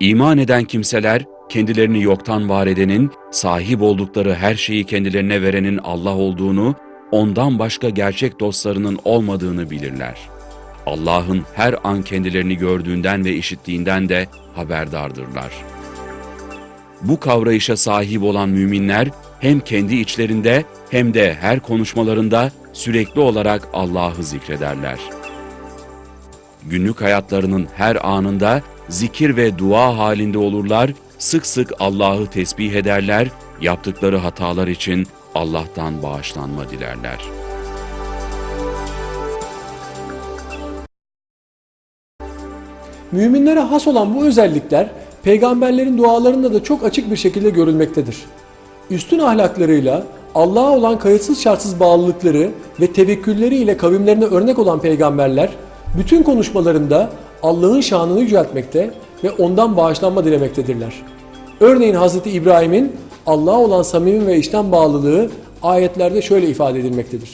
İman eden kimseler kendilerini yoktan var edenin, sahip oldukları her şeyi kendilerine verenin Allah olduğunu, ondan başka gerçek dostlarının olmadığını bilirler. Allah'ın her an kendilerini gördüğünden ve işittiğinden de haberdardırlar. Bu kavrayışa sahip olan müminler hem kendi içlerinde hem de her konuşmalarında sürekli olarak Allah'ı zikrederler. Günlük hayatlarının her anında zikir ve dua halinde olurlar, sık sık Allah'ı tesbih ederler, yaptıkları hatalar için Allah'tan bağışlanma dilerler. Müminlere has olan bu özellikler peygamberlerin dualarında da çok açık bir şekilde görülmektedir. Üstün ahlaklarıyla Allah'a olan kayıtsız şartsız bağlılıkları ve tevekkülleriyle kavimlerine örnek olan peygamberler bütün konuşmalarında Allah'ın şanını yüceltmekte ve ondan bağışlanma dilemektedirler. Örneğin Hz. İbrahim'in Allah'a olan samimi ve içten bağlılığı ayetlerde şöyle ifade edilmektedir.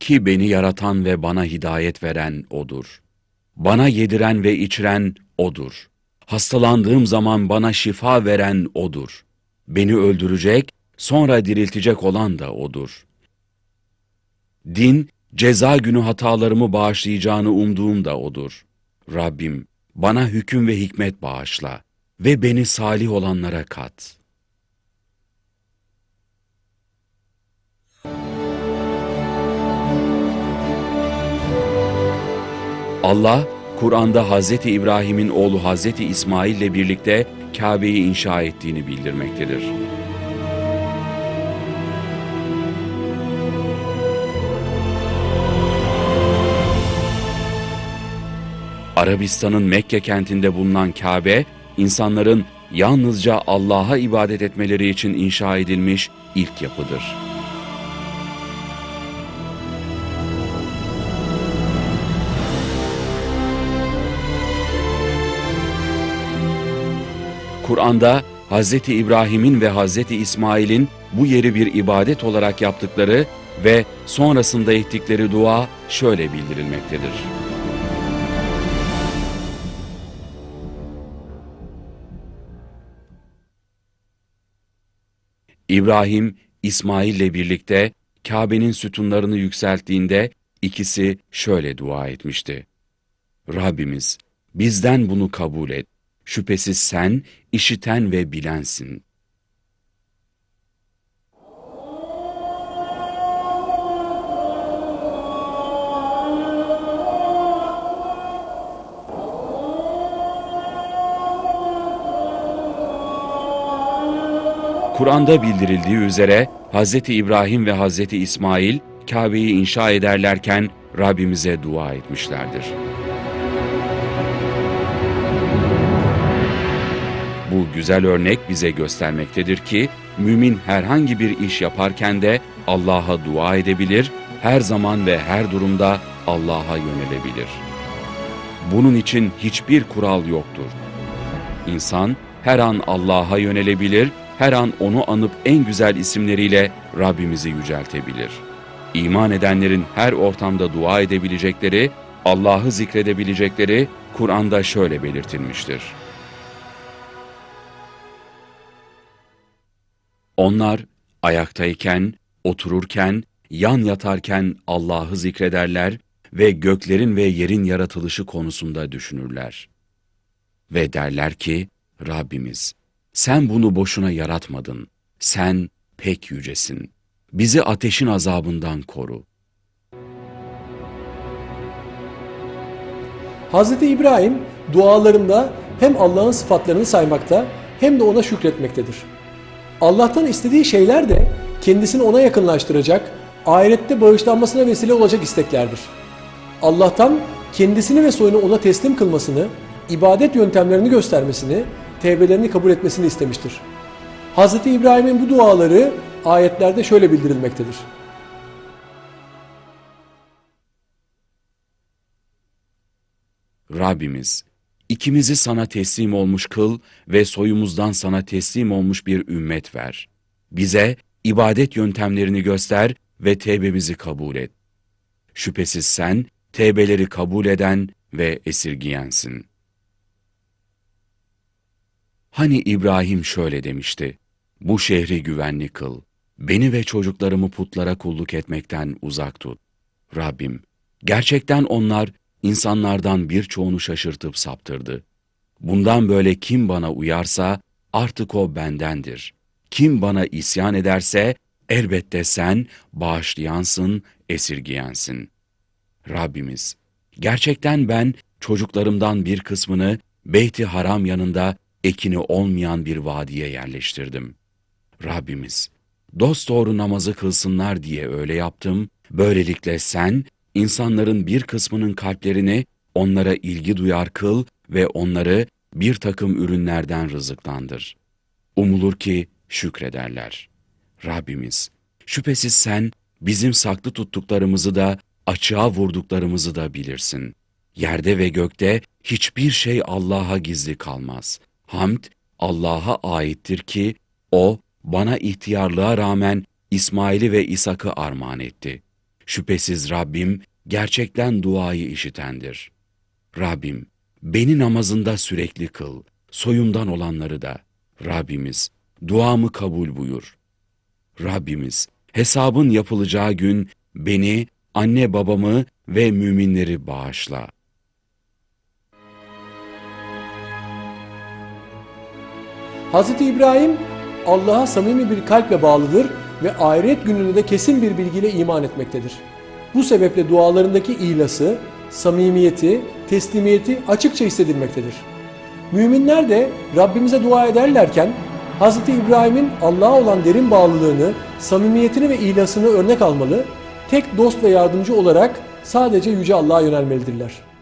Ki beni yaratan ve bana hidayet veren O'dur. Bana yediren ve içiren O'dur. Hastalandığım zaman bana şifa veren O'dur. Beni öldürecek, sonra diriltecek olan da O'dur. Din, ceza günü hatalarımı bağışlayacağını umduğum da O'dur. Rabbim, bana hüküm ve hikmet bağışla ve beni salih olanlara kat.'' Allah, Kur'an'da Hz. İbrahim'in oğlu Hz. İsmail ile birlikte Kabe'yi inşa ettiğini bildirmektedir. Arabistan'ın Mekke kentinde bulunan Kabe, insanların yalnızca Allah'a ibadet etmeleri için inşa edilmiş ilk yapıdır. Kur'an'da Hz. İbrahim'in ve Hz. İsmail'in bu yeri bir ibadet olarak yaptıkları ve sonrasında ettikleri dua şöyle bildirilmektedir. İbrahim, İsmail ile birlikte Kabe'nin sütunlarını yükselttiğinde ikisi şöyle dua etmişti. Rabbimiz, bizden bunu kabul et. Şüphesiz sen işiten ve bilensin. Kur'an'da bildirildiği üzere Hz. İbrahim ve Hz. İsmail Kabe'yi inşa ederlerken Rabbimize dua etmişlerdir. Bu güzel örnek bize göstermektedir ki mümin herhangi bir iş yaparken de Allah'a dua edebilir, her zaman ve her durumda Allah'a yönelebilir. Bunun için hiçbir kural yoktur. İnsan her an Allah'a yönelebilir, her an onu anıp en güzel isimleriyle Rabbimizi yüceltebilir. İman edenlerin her ortamda dua edebilecekleri, Allah'ı zikredebilecekleri Kur'an'da şöyle belirtilmiştir. Onlar ayaktayken, otururken, yan yatarken Allah'ı zikrederler ve göklerin ve yerin yaratılışı konusunda düşünürler. Ve derler ki, Rabbimiz, sen bunu boşuna yaratmadın. Sen pek yücesin. Bizi ateşin azabından koru. Hz. İbrahim dualarında hem Allah'ın sıfatlarını saymakta hem de ona şükretmektedir. Allah'tan istediği şeyler de kendisini ona yakınlaştıracak, ahirette bağışlanmasına vesile olacak isteklerdir. Allah'tan kendisini ve soyunu ona teslim kılmasını, ibadet yöntemlerini göstermesini, tevbelerini kabul etmesini istemiştir. Hz. İbrahim'in bu duaları ayetlerde şöyle bildirilmektedir. Rabbimiz, ikimizi sana teslim olmuş kıl ve soyumuzdan sana teslim olmuş bir ümmet ver. Bize ibadet yöntemlerini göster ve tevbemizi kabul et. Şüphesiz sen tevbeleri kabul eden ve esirgiyensin. Hani İbrahim şöyle demişti, bu şehri güvenli kıl, beni ve çocuklarımı putlara kulluk etmekten uzak tut. Rabbim, gerçekten onlar insanlardan birçoğunu şaşırtıp saptırdı. Bundan böyle kim bana uyarsa artık o bendendir. Kim bana isyan ederse elbette sen bağışlayansın, esirgiyensin. Rabbimiz, gerçekten ben çocuklarımdan bir kısmını Beyt-i Haram yanında ekini olmayan bir vadiye yerleştirdim. Rabbimiz, dosdoğru namazı kılsınlar diye öyle yaptım, böylelikle sen insanların bir kısmının kalplerini onlara ilgi duyar kıl ve onları bir takım ürünlerden rızıklandır. Umulur ki şükrederler. Rabbimiz, şüphesiz sen bizim saklı tuttuklarımızı da açığa vurduklarımızı da bilirsin. Yerde ve gökte hiçbir şey Allah'a gizli kalmaz. Hamd Allah'a aittir ki O bana ihtiyarlığa rağmen İsmail'i ve İshak'ı armağan etti. Şüphesiz Rabbim gerçekten duayı işitendir. Rabbim beni namazında sürekli kıl, soyumdan olanları da. Rabbimiz duamı kabul buyur. Rabbimiz hesabın yapılacağı gün beni, anne babamı ve müminleri bağışla. Hz. İbrahim Allah'a samimi bir kalple bağlıdır ve ahiret gününe de kesin bir bilgiyle iman etmektedir. Bu sebeple dualarındaki ilası, samimiyeti, teslimiyeti açıkça hissedilmektedir. Müminler de Rabbimize dua ederlerken Hz. İbrahim'in Allah'a olan derin bağlılığını, samimiyetini ve ilasını örnek almalı, tek dost ve yardımcı olarak sadece Yüce Allah'a yönelmelidirler.